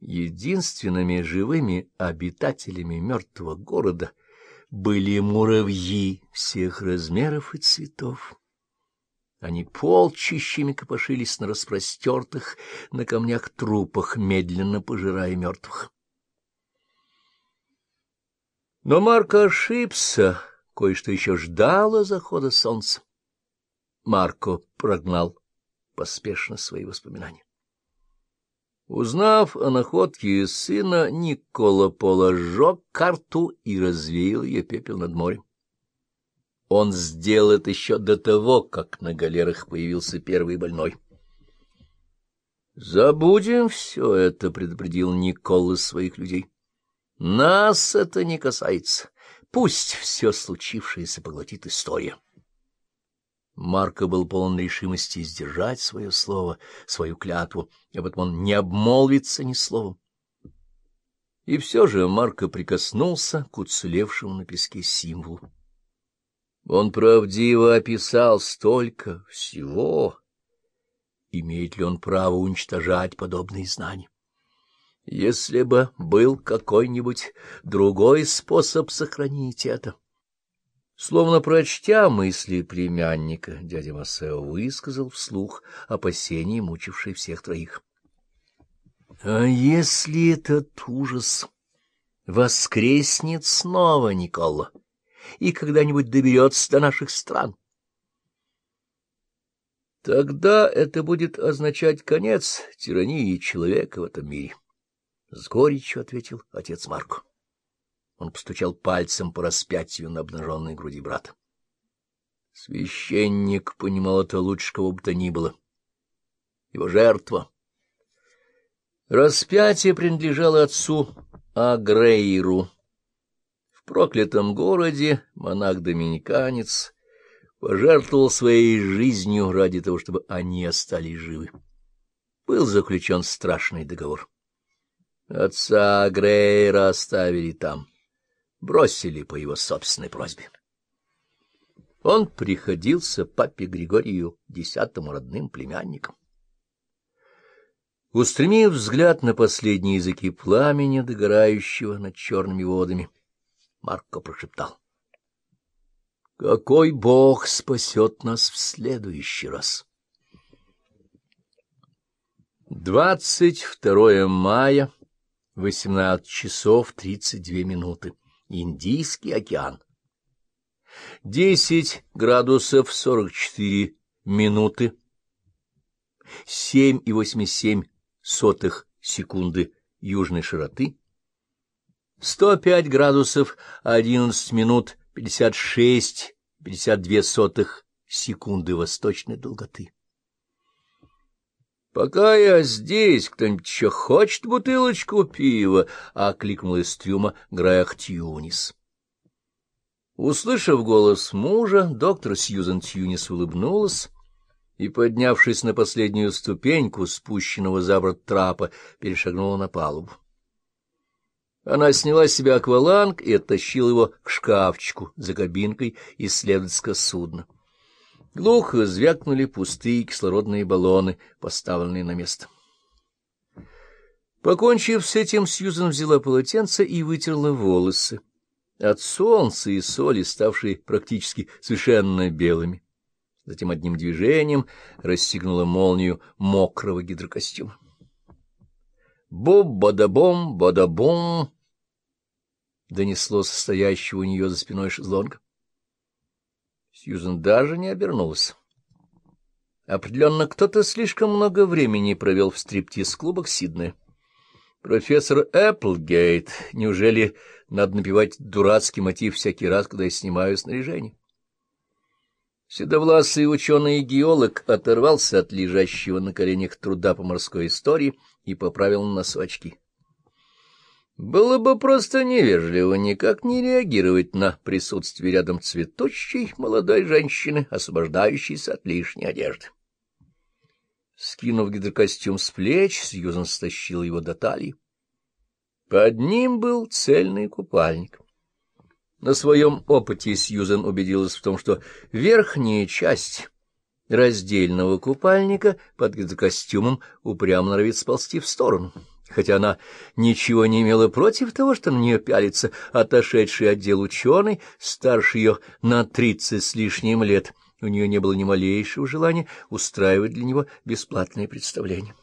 Единственными живыми обитателями мертвого города были муравьи всех размеров и цветов. Они полчищами копошились на распростертых на камнях трупах, медленно пожирая мертвых. Но Марко ошибся, кое-что еще ждало захода солнца. Марко прогнал поспешно свои воспоминания. Узнав о находке сына, Никола Пола карту и развеял ее пепел над морем. Он сделал это еще до того, как на галерах появился первый больной. «Забудем все это», — предупредил Никола своих людей. «Нас это не касается. Пусть все случившееся поглотит история». Марко был полон решимости сдержать свое слово, свою клятву, об этом он не обмолвится ни словом. И все же Марко прикоснулся к уцелевшему на песке символу. Он правдиво описал столько всего. Имеет ли он право уничтожать подобные знания? Если бы был какой-нибудь другой способ сохранить это... Словно прочтя мысли племянника, дядя Массео высказал вслух опасения, мучившие всех троих. — А если этот ужас воскреснет снова, Никола, и когда-нибудь доберется до наших стран? — Тогда это будет означать конец тирании человека в этом мире, — с горечью ответил отец Марко. Он постучал пальцем по распятию на обнаженной груди брата. Священник понимал это лучше кого бы то ни было. Его жертва. Распятие принадлежало отцу Агрейру. В проклятом городе монах-доминиканец пожертвовал своей жизнью ради того, чтобы они остались живы. Был заключен страшный договор. Отца Агрейра оставили там бросили по его собственной просьбе. Он приходился папе Григорию десятому родным племянникам. Устремив взгляд на последние языки пламени, догорающего над черными водами, Марко прошептал. — Какой бог спасет нас в следующий раз? 22 мая, 18 часов 32 минуты. Индийский океан. Десять градусов сорок четыре минуты, семь и восемьдесят семь сотых секунды южной широты, сто пять градусов одиннадцать минут пятьдесят шесть пятьдесят две сотых секунды восточной долготы. — Пока я здесь, кто-нибудь еще хочет бутылочку пива? — окликнул из трюма Грех Тьюнис. Услышав голос мужа, доктор Сьюзен Тьюнис улыбнулась и, поднявшись на последнюю ступеньку спущенного за борт трапа, перешагнула на палубу. Она сняла с себя акваланг и оттащила его к шкафчику за кабинкой исследовательского судна. Глухо звякнули пустые кислородные баллоны, поставленные на место. Покончив с этим, Сьюзан взяла полотенце и вытерла волосы. От солнца и соли, ставшие практически совершенно белыми. Затем одним движением расстегнула молнию мокрого гидрокостюма. «Боб-бада-бом, бада-бом!» донесло состоящего у нее за спиной шезлонга. Сьюзен даже не обернулась. Определенно, кто-то слишком много времени провел в стриптиз-клубах Сиднея. Профессор Эпплгейт, неужели надо напевать дурацкий мотив всякий раз, когда я снимаю снаряжение? Седовласый ученый-геолог оторвался от лежащего на коленях труда по морской истории и поправил на носу очки. Было бы просто невежливо никак не реагировать на присутствие рядом цветущей молодой женщины, освобождающейся от лишней одежды. Скинув гидрокостюм с плеч, Сьюзан стащил его до талии. Под ним был цельный купальник. На своем опыте Сьюзан убедилась в том, что верхняя часть раздельного купальника под гидрокостюмом упрямо норовит сползти в сторону. Хотя она ничего не имела против того, что на нее пялится отошедший отдел ученый, старше ее на тридцать с лишним лет, у нее не было ни малейшего желания устраивать для него бесплатные представления.